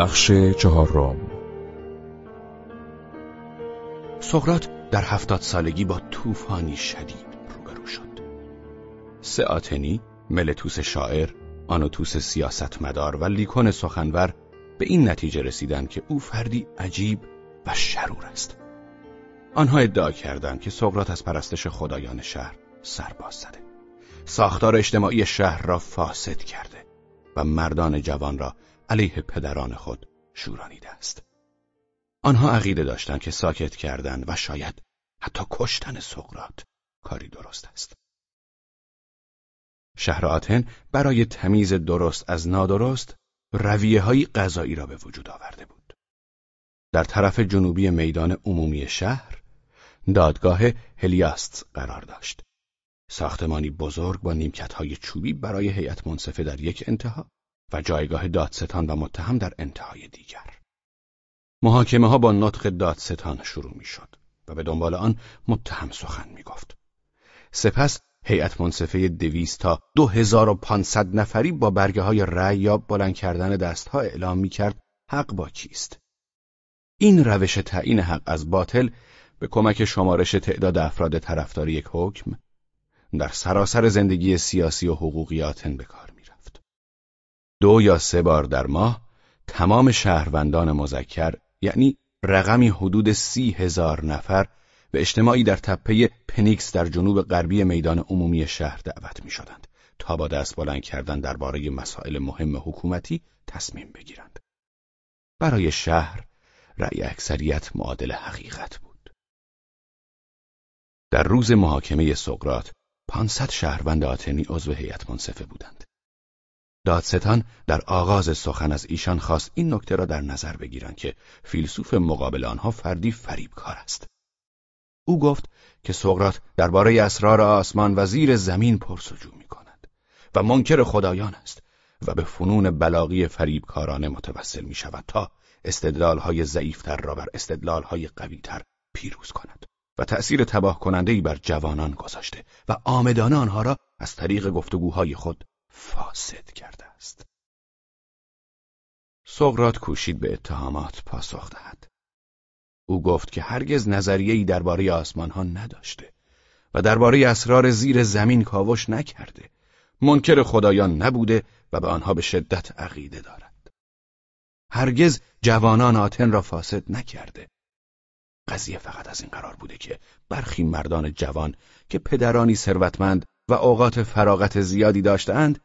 بخش چهارم سقرات در هفتاد سالگی با طوفانی شدید روبرو شد سه آتنی، ملتوس شاعر، آنوتوس سیاستمدار و لیکون سخنور به این نتیجه رسیدند که او فردی عجیب و شرور است. آنها ادعا کردند که سقرات از پرستش خدایان شهر سرباز زده. ساختار اجتماعی شهر را فاسد کرده و مردان جوان را علیه پدران خود شورانیده است. آنها عقیده داشتند که ساکت کردن و شاید حتی کشتن سقرات کاری درست است. شهر آتن برای تمیز درست از نادرست رویه های غذایی را به وجود آورده بود. در طرف جنوبی میدان عمومی شهر دادگاه هلیاست قرار داشت. ساختمانی بزرگ با نیمکت های چوبی برای هیئت منصفه در یک انتها و جایگاه دادستان و متهم در انتهای دیگر. محاکمه ها با نطق دادستان شروع می شد و به دنبال آن متهم سخن می گفت. سپس هیئت منصفه دویست تا دو هزار و پانصد نفری با برگه های رأی یا بلند کردن دستها اعلام می کرد حق با کیست. این روش تعیین حق از باطل به کمک شمارش تعداد افراد طرفدار یک حکم در سراسر زندگی سیاسی و حقوقی آتن به. دو یا سه بار در ماه تمام شهروندان مذکر یعنی رقمی حدود سی هزار نفر به اجتماعی در تپه پنیکس در جنوب غربی میدان عمومی شهر دعوت می شدند تا با دست بلند کردن درباره مسائل مهم حکومتی تصمیم بگیرند. برای شهر رأی اکثریت معادل حقیقت بود. در روز محاکمه سقرات 500 شهروند آتنی عضو هیئت منصفه بودند. دادستان در آغاز سخن از ایشان خواست این نکته را در نظر بگیرند که فیلسوف مقابل آنها فردی فریبکار است. او گفت که سقراط درباره اسرار آسمان و زیر زمین پرسجو می کند و منکر خدایان است و به فنون بلاغی فریبکارانه متوسل می شود تا استدلالهای ضعیفتر را بر استدلالهای قویتر پیروز کند و تأثیر تباه کننده بر جوانان گذاشته و آمدانه آنها را از طریق گفتگوهای خود فاسد کرده است. سقراط کوشید به اتهامات پاسخ دهد. او گفت که هرگز نظریه‌ای درباره آسمان ها نداشته و درباره اسرار زیر زمین کاوش نکرده. منکر خدایان نبوده و به آنها به شدت عقیده دارد. هرگز جوانان آتن را فاسد نکرده. قضیه فقط از این قرار بوده که برخی مردان جوان که پدرانی ثروتمند و اوقات فراغت زیادی داشتند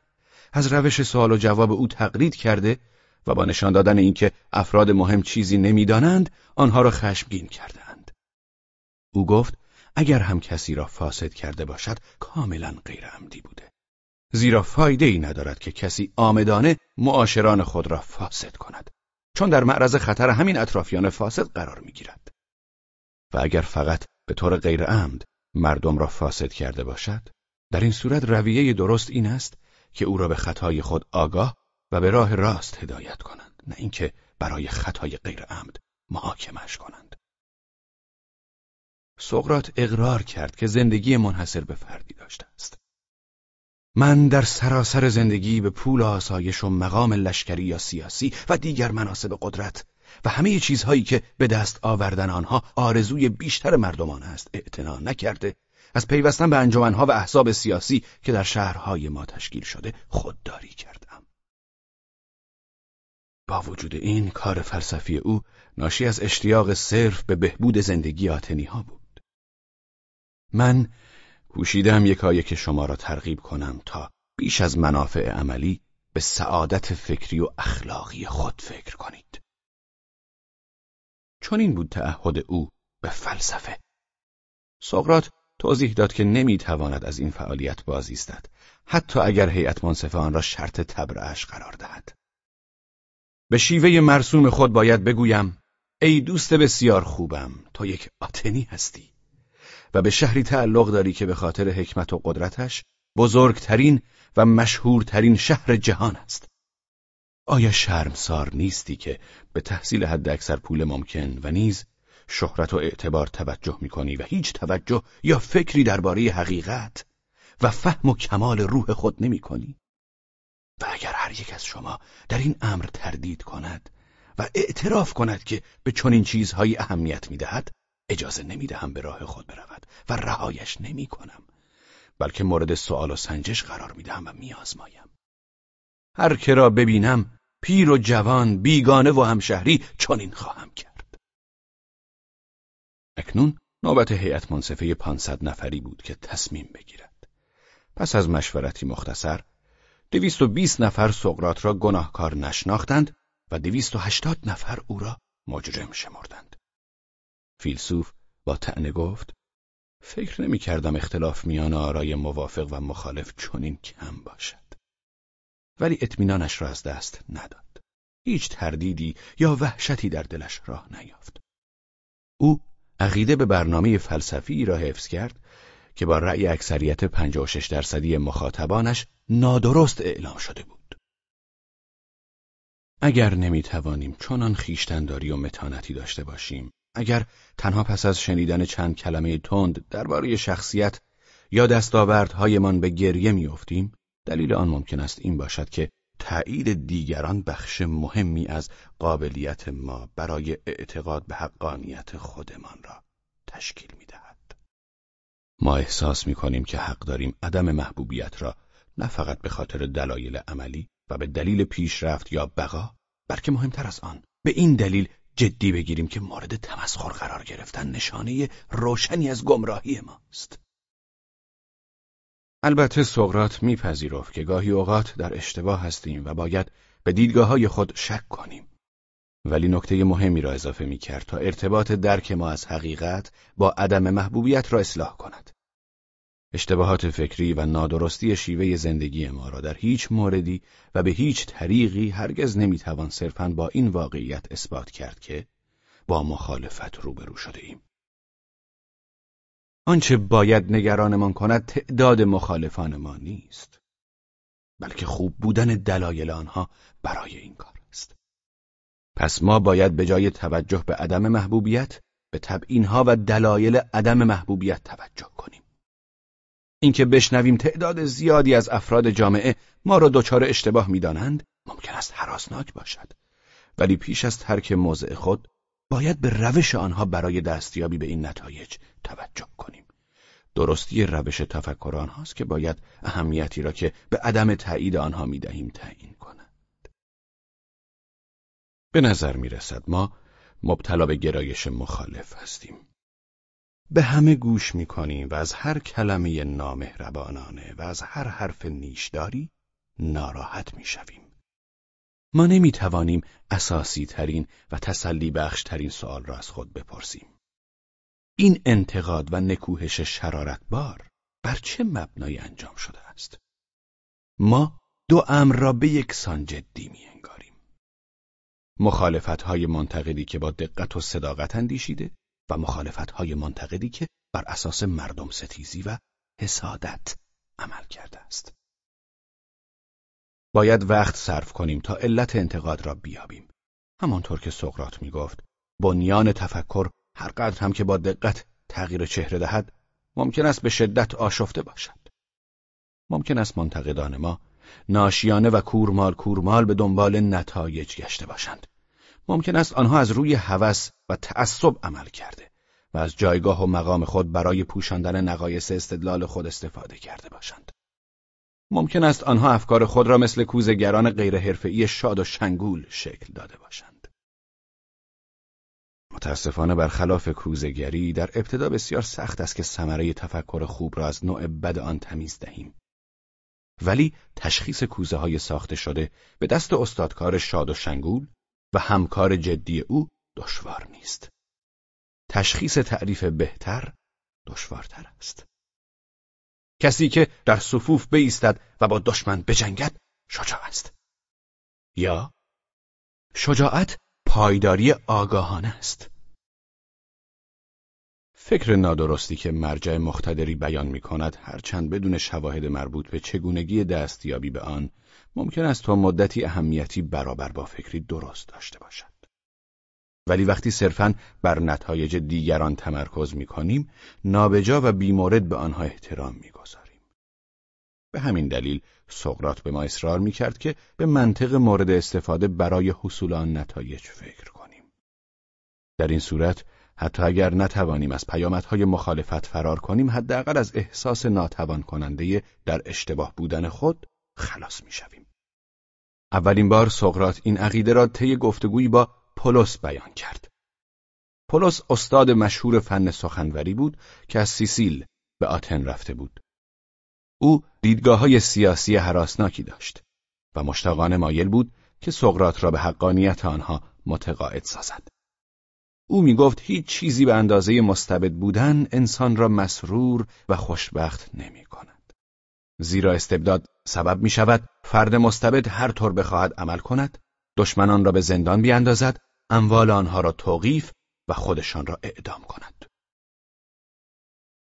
از روش سوال و جواب او تقلید کرده و با نشان دادن اینکه افراد مهم چیزی نمی‌دانند آنها را خشمگین کردند. او گفت اگر هم کسی را فاسد کرده باشد کاملا غیر عمدی بوده. زیرا فایده ای ندارد که کسی آمدانه معاشران خود را فاسد کند چون در معرض خطر همین اطرافیان فاسد قرار می‌گیرد. و اگر فقط به طور غیر عمد مردم را فاسد کرده باشد در این صورت رویه درست این است که او را به خطای خود آگاه و به راه راست هدایت کنند نه اینکه برای خطای غیر عمد محاکمش کنند. سقرات اقرار کرد که زندگی منحصر به فردی داشته است. من در سراسر زندگی به پول آسایش و مقام لشکری یا سیاسی و دیگر مناسب قدرت و همه چیزهایی که به دست آوردن آنها آرزوی بیشتر مردمان است اعتنا نکرده از پیوستن به انجمنها و احزاب سیاسی که در شهرهای ما تشکیل شده خودداری کردم. با وجود این کار فلسفی او ناشی از اشتیاق صرف به بهبود زندگی آتنی ها بود. من کوشیدم یکایک شما را ترغیب کنم تا بیش از منافع عملی به سعادت فکری و اخلاقی خود فکر کنید. چون این بود تعهد او به فلسفه. سقراط توضیح داد که نمی‌تواند از این فعالیت بازیستد حتی اگر هیئت منصفه آن را شرط تبرعش قرار دهد. به شیوه مرسوم خود باید بگویم ای دوست بسیار خوبم تو یک آتنی هستی و به شهری تعلق داری که به خاطر حکمت و قدرتش بزرگترین و مشهورترین شهر جهان است. آیا شرمسار نیستی که به تحصیل حد اکثر پول ممکن و نیز شهرت و اعتبار توجه می‌کنی و هیچ توجه یا فکری درباره حقیقت و فهم و کمال روح خود نمی کنی؟ و اگر هر یک از شما در این امر تردید کند و اعتراف کند که به چنین چیزهایی اهمیت می‌دهد اجازه نمی‌دهم به راه خود برود و رهایش نمی کنم بلکه مورد سوال و سنجش قرار می‌دهم و میآزمایم هر که را ببینم پیر و جوان بیگانه و همشهری چنین خواهم کرد اکنون نوبت هیئت منصفه پانصد نفری بود که تصمیم بگیرد. پس از مشورتی مختصر دویست و بیست نفر سقرات را گناهکار نشناختند و دویست و هشتاد نفر او را مجرم شمردند. فیلسوف با تعنه گفت فکر نمی کردم اختلاف میان آرای موافق و مخالف چنین کم باشد. ولی اطمینانش را از دست نداد. هیچ تردیدی یا وحشتی در دلش راه نیافت. او عقیده به برنامه فلسفی را حفظ کرد که با رأی اکثریت 56 درصدی مخاطبانش نادرست اعلام شده بود. اگر نمی‌توانیم چنان خیشتنداری و متانتی داشته باشیم، اگر تنها پس از شنیدن چند کلمه تند درباره شخصیت یا دستاوردهایمان به گریه میافتیم، دلیل آن ممکن است این باشد که تایید دیگران بخش مهمی از قابلیت ما برای اعتقاد به حقانیت خودمان را تشکیل می‌دهد. ما احساس می کنیم که حق داریم عدم محبوبیت را نه فقط به خاطر دلایل عملی و به دلیل پیشرفت یا بقا بلکه مهمتر از آن به این دلیل جدی بگیریم که مورد تمسخر قرار گرفتن نشانه روشنی از گمراهی ماست. البته سقرات میپذیرفت که گاهی اوقات در اشتباه هستیم و باید به دیدگاه های خود شک کنیم. ولی نکته مهمی را اضافه می کرد تا ارتباط درک ما از حقیقت با عدم محبوبیت را اصلاح کند. اشتباهات فکری و نادرستی شیوه زندگی ما را در هیچ موردی و به هیچ طریقی هرگز نمی‌توان صرفاً با این واقعیت اثبات کرد که با مخالفت روبرو شده ایم. آنچه باید نگرانمان کند تعداد مخالفان ما نیست. بلکه خوب بودن دلایل آنها برای این کار است. پس ما باید به جای توجه به عدم محبوبیت به تبعینها و دلایل عدم محبوبیت توجه کنیم. اینکه بشنویم تعداد زیادی از افراد جامعه ما را دچار اشتباه می‌دانند ممکن است حراسناک باشد. ولی پیش از ترک موضع خود باید به روش آنها برای دستیابی به این نتایج توجه کنیم. درستی روش تفکر آنهاست که باید اهمیتی را که به عدم تایید آنها می دهیم تعیین کند. به نظر می رسد ما مبتلا به گرایش مخالف هستیم. به همه گوش می کنیم و از هر کلمه نامهربانانه و از هر حرف نیشداری ناراحت می شویم. ما نمی توانیم اساسی ترین و تسلی بخش ترین سوال را از خود بپرسیم. این انتقاد و نکوهش شرارتبار بر چه مبنایی انجام شده است؟ ما دو امر را به یکسان جدی می انگاریم. مخالفت های منتقدی که با دقت و صداقت اندیشیده و مخالفت های منتقدی که بر اساس مردم ستیزی و حسادت عمل کرده است. باید وقت صرف کنیم تا علت انتقاد را بیابیم. همانطور که سقرات می گفت بنیان تفکر هر قدر هم که با دقت تغییر چهره دهد ممکن است به شدت آشفته باشد. ممکن است منتقدان ما ناشیانه و کورمال کورمال به دنبال نتایج گشته باشند. ممکن است آنها از روی هوس و تعصب عمل کرده و از جایگاه و مقام خود برای پوشاندن نقایص استدلال خود استفاده کرده باشند. ممکن است آنها افکار خود را مثل کوزگران غیرحرفه‌ای شاد و شنگول شکل داده باشند. متاسفانه برخلاف کوزگری در ابتدا بسیار سخت است که ثمره تفکر خوب را از نوع بد آن تمیز دهیم. ولی تشخیص کوزه های ساخته شده به دست استادکار شاد و شنگول و همکار جدی او دشوار نیست. تشخیص تعریف بهتر دشوارتر است. کسی که در صفوف بیستد و با دشمن بجنگد شجاع است. یا شجاعت پایداری آگاهانه است. فکر نادرستی که مرجع مختدری بیان می کند هرچند بدون شواهد مربوط به چگونگی دستیابی به آن ممکن است تا مدتی اهمیتی برابر با فکری درست داشته باشد. ولی وقتی صرفاً بر نتایج دیگران تمرکز می کنیم نابجا و بیمورد به آنها احترام می به همین دلیل سقرات به ما اصرار می‌کرد که به منطق مورد استفاده برای حصول آن نتایج فکر کنیم. در این صورت حتی اگر نتوانیم از پیامدهای مخالفت فرار کنیم حداقل از احساس ناتوان کننده در اشتباه بودن خود خلاص می‌شویم. اولین بار سقرات این عقیده را طی گفتگویی با پولس بیان کرد. پولس استاد مشهور فن سخنوری بود که از سیسیل به آتن رفته بود. او دیدگاه های سیاسی حراسناکی داشت و مشتاقانه مایل بود که سقرات را به حقانیت آنها متقاعد سازد. او می گفت هیچ چیزی به اندازه مستبد بودن انسان را مسرور و خوشبخت نمی کند. زیرا استبداد سبب می شود فرد مستبد هر طور بخواهد عمل کند، دشمنان را به زندان بیاندازد، اموال آنها را توقیف و خودشان را اعدام کند.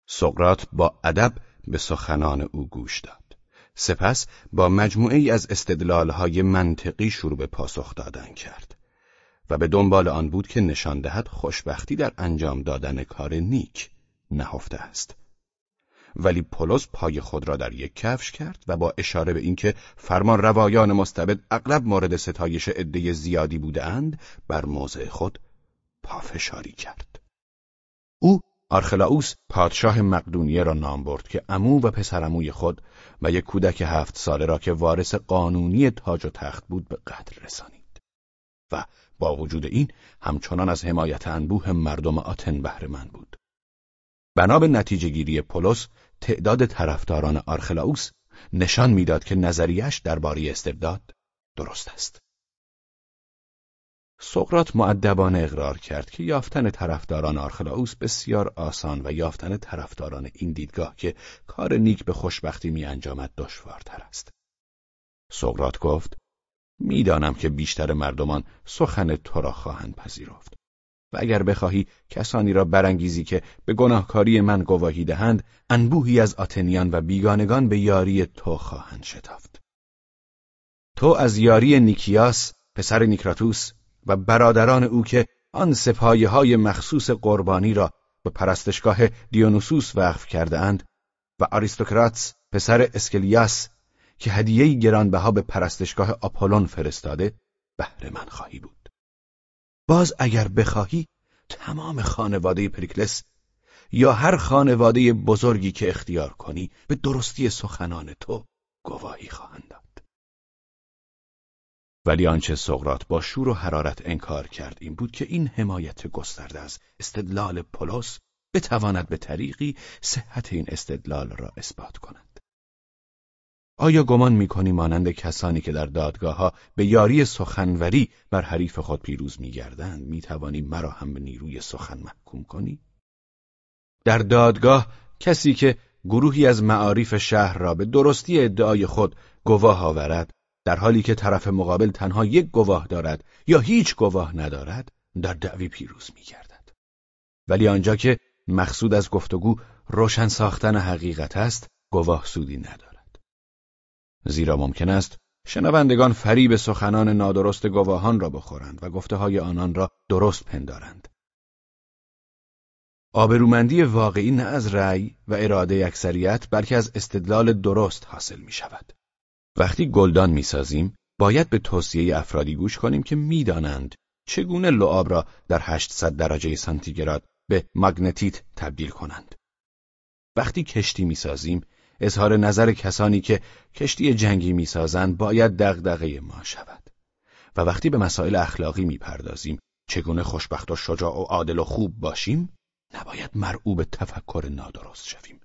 سقرات با ادب به سخنان او گوش داد. سپس با مجموعه ای از استدلالهای منطقی شروع به پاسخ دادن کرد و به دنبال آن بود که نشان دهد خوشبختی در انجام دادن کار نیک نهفته است. ولی پولس پای خود را در یک کفش کرد و با اشاره به اینکه فرمان روایان مستبد اغلب مورد ستایش عده زیادی بودند بر موضع خود پافشاری کرد. او آرخلاوس پادشاه مقدونیه را نام برد که امو و پسرموی خود و یک کودک هفت ساله را که وارث قانونی تاج و تخت بود به قتل رسانید و با وجود این همچنان از حمایت انبوه مردم آتن بهره بود. بنا به نتیجه گیری پولس تعداد طرفداران آرخلاوس نشان می‌داد که نظریش درباره استبداد درست است. سقرات معدبانه اقرار کرد که یافتن طرفداران آرخلاوس بسیار آسان و یافتن طرفداران این دیدگاه که کار نیک به خوشبختی می انجامد دشوارتر است. سقرات گفت می‌دانم که بیشتر مردمان سخن تو را خواهند پذیرفت و اگر بخواهی کسانی را برانگیزی که به گناهکاری من گواهی دهند انبوهی از آتنیان و بیگانگان به یاری تو خواهند شتافت تو از یاری نیکیاس پسر نیکراتوس و برادران او که آن سپایه های مخصوص قربانی را به پرستشگاه دیونوسوس وقف کرده اند و آریستوکراتس پسر اسکلیاس که هدیه‌ای گرانبها به پرستشگاه آپولون فرستاده بهره من خواهی بود. باز اگر بخواهی تمام خانواده پریکلس یا هر خانواده بزرگی که اختیار کنی به درستی سخنان تو گواهی خواهند داد. ولی آنچه سقرات با شور و حرارت انکار کرد این بود که این حمایت گسترده از استدلال پولس بتواند به طریقی صحت این استدلال را اثبات کند. آیا گمان می‌کنی مانند کسانی که در دادگاه ها به یاری سخنوری بر حریف خود پیروز میگردند می‌توانی مرا هم به نیروی سخن محکوم کنی؟ در دادگاه کسی که گروهی از معارف شهر را به درستی ادعای خود گواه آورد در حالی که طرف مقابل تنها یک گواه دارد یا هیچ گواه ندارد در دعوی پیروز می گردد. ولی آنجا که مقصود از گفتگو روشن ساختن حقیقت است گواه سودی ندارد. زیرا ممکن است شنوندگان فریب سخنان نادرست گواهان را بخورند و گفته های آنان را درست پندارند. آبرومندی واقعی نه از رأی و اراده اکثریت بلکه از استدلال درست حاصل می شود. وقتی گلدان می‌سازیم باید به توصیه افرادی گوش کنیم که می‌دانند چگونه لعاب را در 800 درجه سانتیگراد به ماگنتیت تبدیل کنند. وقتی کشتی می‌سازیم اظهار نظر کسانی که کشتی جنگی می‌سازند باید دغدغه ما شود. و وقتی به مسائل اخلاقی می‌پردازیم چگونه خوشبخت و شجاع و عادل و خوب باشیم نباید مرعوب تفکر نادرست شویم.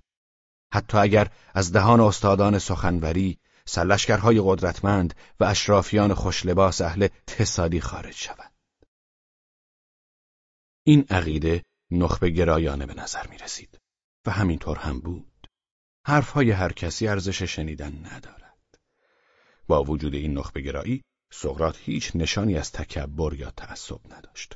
حتی اگر از دهان استادان سخنوری سرلشکرهای قدرتمند و اشرافیان خوشلباس اهل تصادی خارج شود. این عقیده نخبه گرایانه به نظر می رسید و همینطور هم بود. حرفهای هر کسی ارزش شنیدن ندارد. با وجود این نخبه گرایی، سقرات هیچ نشانی از تکبر یا تعصب نداشت.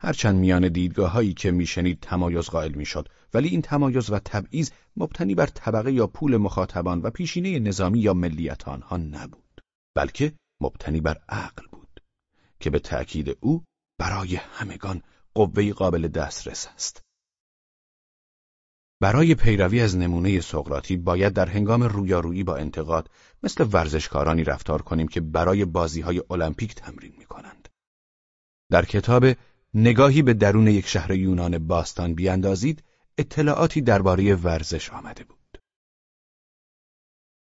هرچند میان دیدگاه هایی که میشنید تمایز قائل می‌شد ولی این تمایز و تبعیض مبتنی بر طبقه یا پول مخاطبان و پیشینه نظامی یا ملیت آنها نبود بلکه مبتنی بر عقل بود که به تأکید او برای همگان قوه قابل دسترس است برای پیروی از نمونه سقراطی باید در هنگام رویارویی با انتقاد مثل ورزشکارانی رفتار کنیم که برای بازیهای المپیک تمرین می کنند. در کتاب نگاهی به درون یک شهر یونان باستان بیاندازید اطلاعاتی درباره ورزش آمده بود.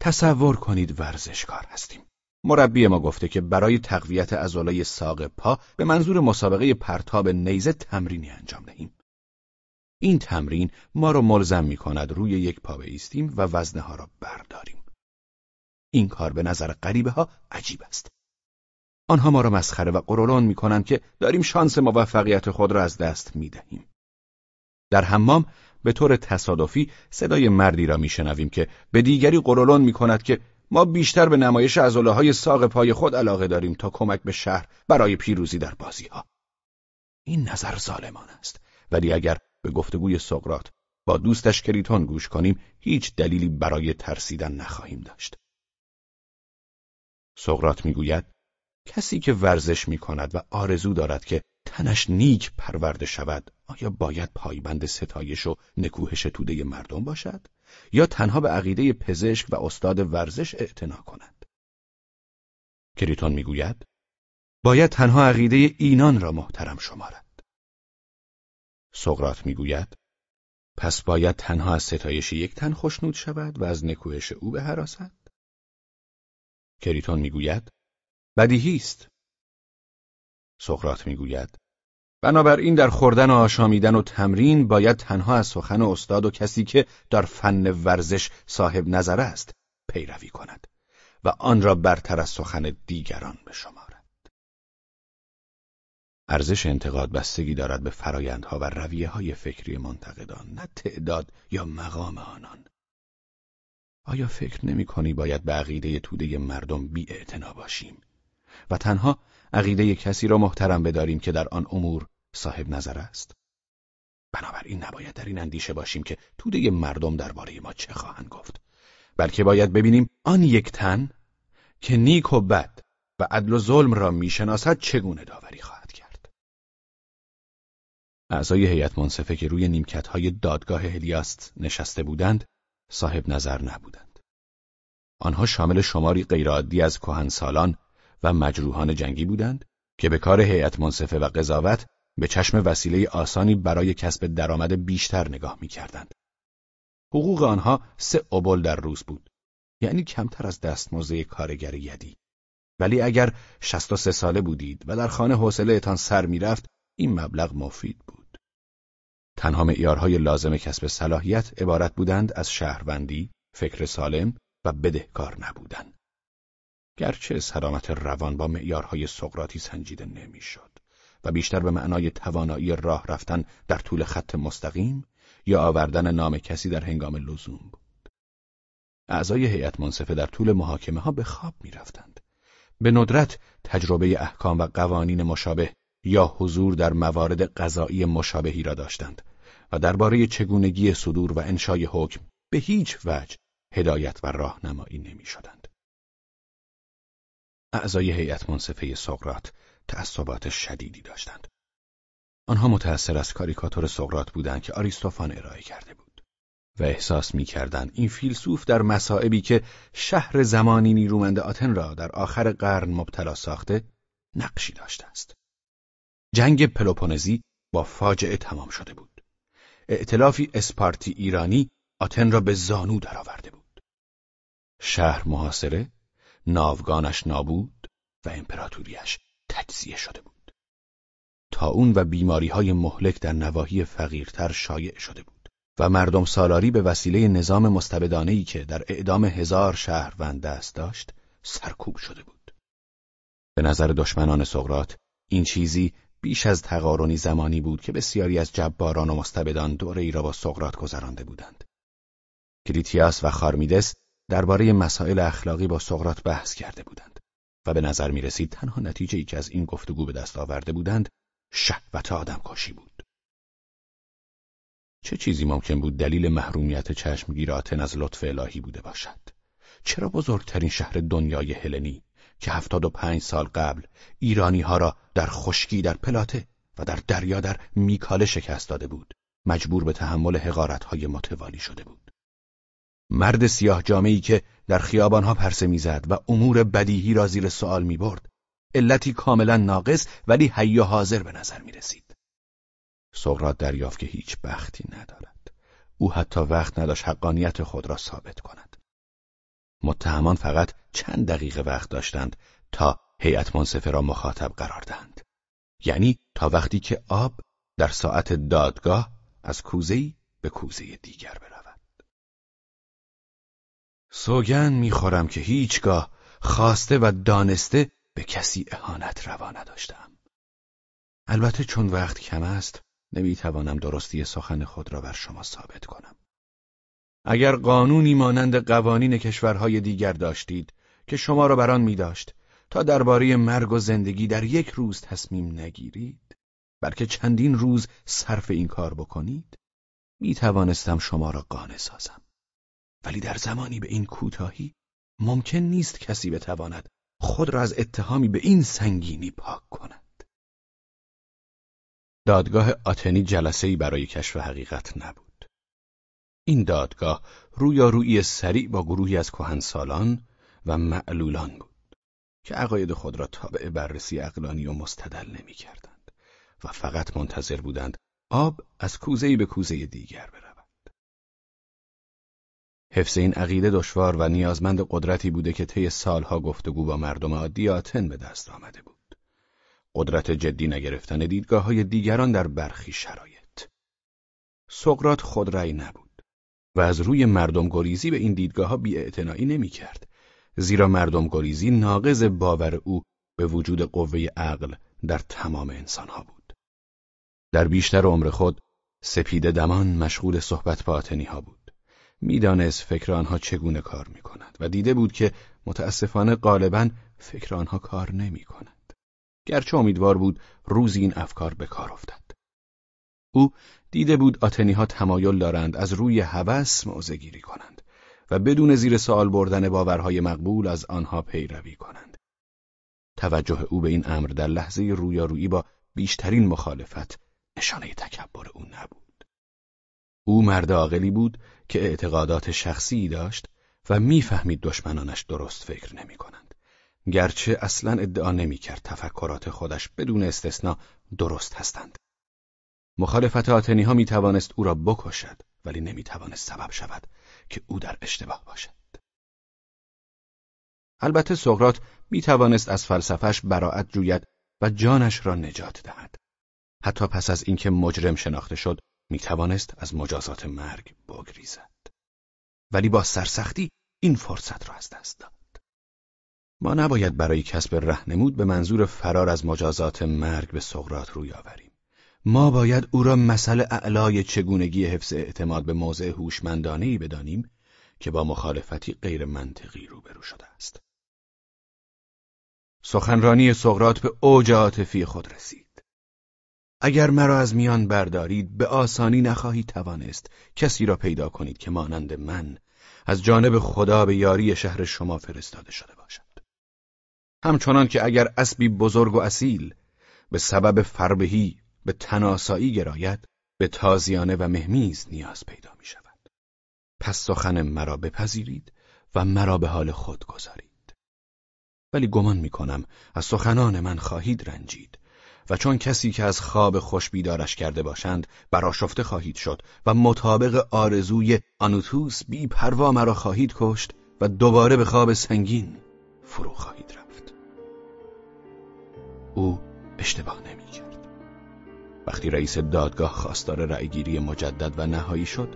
تصور کنید ورزشکار هستیم. مربی ما گفته که برای تقویت عضلای ساق پا به منظور مسابقه پرتاب نیزه تمرینی انجام دهیم. این تمرین ما را ملزم می کند روی یک پا بایستیم و وزنه ها را برداریم. این کار به نظر غریبه ها عجیب است. آنها ما را مسخره و قرولان می کنند که داریم شانس موفقیت خود را از دست می دهیم. در حمام به طور تصادفی صدای مردی را میشنویم که به دیگری قرولان می کند که ما بیشتر به نمایش عضله های ساق پای خود علاقه داریم تا کمک به شهر برای پیروزی در بازی ها. این نظر ظالمان است ولی اگر به گفتگوی سقرات با دوستش کریتون گوش کنیم هیچ دلیلی برای ترسیدن نخواهیم داشت. سقرات می‌گوید کسی که ورزش می کند و آرزو دارد که تنش نیک پرورده شود آیا باید پایبند ستایش و نکوهش توده مردم باشد؟ یا تنها به عقیده پزشک و استاد ورزش اعتنا کند؟ کریتون می‌گوید باید تنها عقیده اینان را محترم شمارد. سقراط می‌گوید پس باید تنها از ستایش یک تن خوشنود شود و از نکوهش او به حراست کریتون می‌گوید بدیهی است سقراط می‌گوید بنابراین در خوردن و آشامیدن و تمرین باید تنها از سخن استاد و کسی که در فن ورزش صاحب نظر است پیروی کند و آن را برتر از سخن دیگران بشمارد. ارزش انتقاد بستگی دارد به فرایندها و رویه های فکری منتقدان نه تعداد یا مقام آنان. آیا فکر نمی کنی باید به عقیده توده مردم بی باشیم و تنها عقیده کسی را محترم بداریم که در آن امور صاحب نظر است. بنابراین نباید در این اندیشه باشیم که توده مردم درباره ما چه خواهند گفت بلکه باید ببینیم آن یک تن که نیک و بد و عدل و ظلم را می‌شناسد چگونه داوری خواهد کرد. اعضای هیئت منصفه که روی نیمکتهای دادگاه هلیاست نشسته بودند صاحب نظر نبودند. آنها شامل شماری غیرعادی از کهنسالان و مجروحان جنگی بودند که به کار هیئت منصفه و قضاوت به چشم وسیله آسانی برای کسب درآمد بیشتر نگاه می‌کردند. حقوق آنها سه اوبل در روز بود. یعنی کمتر از دستمزد کارگر یدی. ولی اگر 63 ساله بودید و در خانه حوصله اتان سر می‌رفت این مبلغ مفید بود. تنها معیارهای لازم کسب صلاحیت عبارت بودند از شهروندی، فکر سالم و بدهکار نبودن. گرچه سلامت روان با معیارهای سقراطی سنجیده نمی‌شد و بیشتر به معنای توانایی راه رفتن در طول خط مستقیم یا آوردن نام کسی در هنگام لزوم بود. اعضای هیئت منصفه در طول محاکمه ها به خواب می رفتند. به ندرت تجربه احکام و قوانین مشابه یا حضور در موارد قضایی مشابهی را داشتند و درباره چگونگی صدور و انشای حکم به هیچ وجه هدایت و راهنمایی نمی شدند. اعضای هیئت منصفه سقراط تعصبات شدیدی داشتند. آنها متأثر از کاریکاتور سقراط بودند که آریستوفان ارائه کرده بود و احساس می‌کردند این فیلسوف در مصائبی که شهر زمانی نیرومند آتن را در آخر قرن مبتلا ساخته نقشی داشته است. جنگ پلوپونزی با فاجعه تمام شده بود. ائتلافی اسپارتی ایرانی آتن را به زانو درآورده بود. شهر محاصره، ناوگانش نابود و امپراتوریش تجزیه شده بود. اون و بیماری های مهلک در نواحی فقیرتر شایع شده بود و مردم سالاری به وسیله نظام مستبدانهی که در اعدام هزار شهروند دست داشت سرکوب شده بود. به نظر دشمنان سقرات این چیزی بیش از تقارنی زمانی بود که بسیاری از جباران و مستبدان دوره ای را با سقرات گذرانده بودند. کریتیاس و خارمیدس درباره مسائل اخلاقی با سقرات بحث کرده بودند. و به نظر می رسید تنها نتیجه ای که از این گفتگو به دست آورده بودند شهوت آدم کاشی بود. چه چیزی ممکن بود دلیل محرومیت چشمگیر آتن از لطف الهی بوده باشد؟ چرا بزرگترین شهر دنیای هلنی که هفتاد و پنج سال قبل ایرانی ها را در خشکی در پلاته و در دریا در میکاله شکست داده بود مجبور به تحمل حقارتهای متوالی شده بود. مرد سیاه جامعی که در خیابانها پرسه می‌زد و امور بدیهی را زیر سوال می برد. علتی کاملا ناقص ولی حی و حاضر به نظر می رسید. سقراط دریافت که هیچ بختی ندارد. او حتی وقت نداشت حقانیت خود را ثابت کند. متهمان فقط چند دقیقه وقت داشتند تا هیئت منصفه را مخاطب قرار دهند. یعنی تا وقتی که آب در ساعت دادگاه از کوزه‌ای به کوزه دیگر برود. سوگن می‌خورم که هیچگاه خواسته و دانسته به کسی اهانت روا نداشتم. البته چون وقت کم است نمی‌توانم درستی سخن خود را بر شما ثابت کنم. اگر قانونی مانند قوانین کشورهای دیگر داشتید که شما را بر آن می داشت تا درباره مرگ و زندگی در یک روز تصمیم نگیرید بلکه چندین روز صرف این کار بکنید می توانستم شما را قانع سازم ولی در زمانی به این کوتاهی ممکن نیست کسی بتواند خود را از اتهامی به این سنگینی پاک کند دادگاه آتنی جلسه‌ای برای کشف حقیقت نبود این دادگاه رویارویی سریع با گروهی از کهنسالان و معلولان بود که عقاید خود را تابع بررسی اقلانی و مستدل نمی کردند و فقط منتظر بودند آب از کوزه‌ای به کوزه دیگر برود. حفظ این عقیده دشوار و نیازمند قدرتی بوده که طی سالها گفتگو با مردم عادی آتن به دست آمده بود. قدرت جدی نگرفتن دیدگاه های دیگران در برخی شرایط. سقرات خود رأی نبود و از روی مردم گریزی به این دیدگاه ها بی نمی کرد زیرا مردم گریزی ناقض باور او به وجود قوه عقل در تمام انسانها بود. در بیشتر عمر خود سپید دمان مشغول صحبت با آتنی ها بود. می‌دانست فکر آنها چگونه کار می کند و دیده بود که متاسفانه غالبا فکر آنها کار نمی کند. گرچه امیدوار بود روزی این افکار به کار افتد. او دیده بود آتنی ها تمایل دارند از روی هوس موزگیری کنند. و بدون زیر سوال بردن باورهای مقبول از آنها پیروی کنند. توجه او به این امر در لحظه رویارویی با بیشترین مخالفت نشانه تکبر او نبود. او مرد عاقلی بود که اعتقادات شخصی داشت و می‌فهمید دشمنانش درست فکر نمی کنند. گرچه اصلا ادعا نمی کرد تفکرات خودش بدون استثنا درست هستند. مخالفت آتنی ها می توانست او را بکشد ولی نمی توانست سبب شود که او در اشتباه باشد. البته سقراط می توانست از فلسفش براعت جوید و جانش را نجات دهد. حتی پس از اینکه مجرم شناخته شد می توانست از مجازات مرگ بگریزد. ولی با سرسختی این فرصت را از دست داد. ما نباید برای کسب رهنمود به منظور فرار از مجازات مرگ به سقراط روی آوریم. ما باید او را مسئله اعلای چگونگی حفظ اعتماد به موضع هوشمندانهای بدانیم که با مخالفتی غیر منطقی روبرو شده است. سخنرانی سقراط به اوج عاطفی خود رسید. اگر مرا از میان بردارید به آسانی نخواهید توانست کسی را پیدا کنید که مانند من از جانب خدا به یاری شهر شما فرستاده شده باشد. همچنان که اگر اسبی بزرگ و اصیل به سبب فربهی به تناسایی گراید به تازیانه و مهمیز نیاز پیدا می شود. پس سخن مرا بپذیرید و مرا به حال خود گذارید. ولی گمان می کنم از سخنان من خواهید رنجید و چون کسی که از خواب خوش بیدارش کرده باشند براشفته خواهید شد و مطابق آرزوی آنوتوس بی پروا مرا خواهید کشت و دوباره به خواب سنگین فرو خواهید رفت. او اشتباه نمی وقتی رئیس دادگاه خواستار رأیگیری مجدد و نهایی شد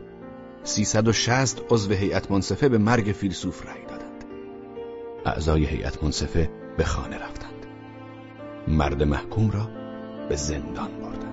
360 عضو هیئت منصفه به مرگ فیلسوف رأی دادند. اعضای هیئت منصفه به خانه رفتند. مرد محکوم را به زندان بردند